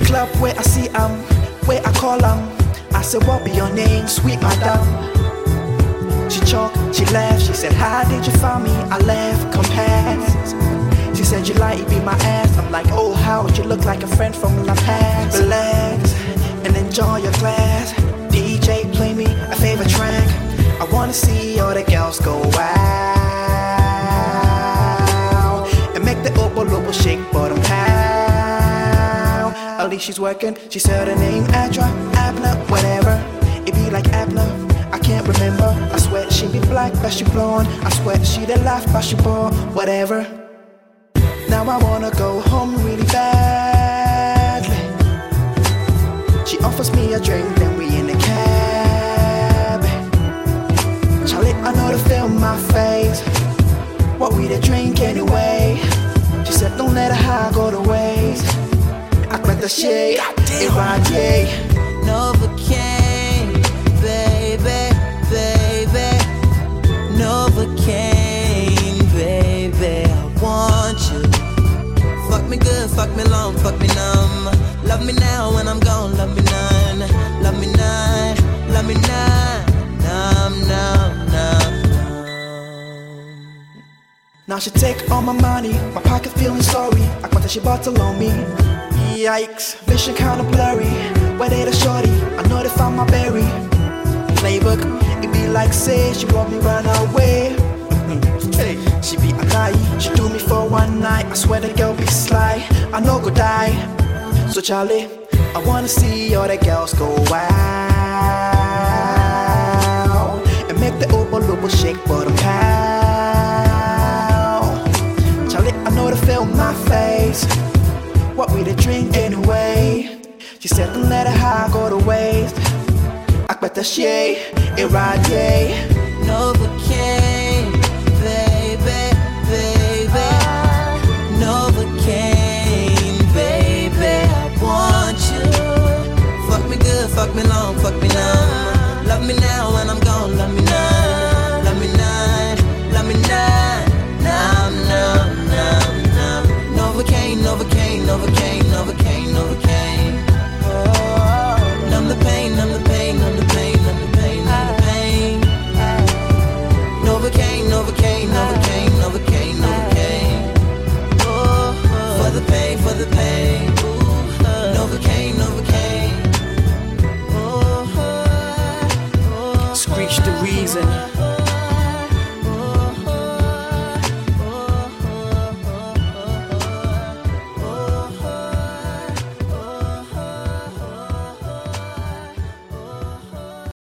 up where I see am, where I call am. I said, What be your name, sweet madam? She choked, she laughed, she said, How did you find me? I laughed, compared. She said, You like be my ass. I'm like, Oh, how you look like a friend from La Paz? Relax and enjoy your class. DJ, play me a favorite track. I wanna see all the girls go wow she's working. She said her name Adra, Abner, whatever. It be like Abner. I can't remember. I swear she be black, but she blonde. I swear she the laugh, but she born. Whatever. Now I wanna go home really badly. She offers me a drink, then we in the cab. Charlie, I know to film my face. What we the drink anyway? She said, Don't let her high go to the shade, irradiate. Novocaine, baby, baby. Novocaine, baby. I want you. Fuck me good, fuck me long, fuck me numb. Love me now when I'm gone, love me none. Love me none, love me none. Numb, numb, numb, numb. Now she take all my money, my pocket feeling sorry. I thought that she about to loan me. Yikes, vision kinda blurry. Where they the shorty? I know they found my berry. Playbook, it be like say she want me run away. Mm. Hey, she be a guy, she do me for one night. I swear the girl be sly, I know go die. So Charlie, I wanna see all the girls go wow and make the obo lobo shake bottom cow. She said, don't let it high go to waste. I bet the shade irradiate. Reason.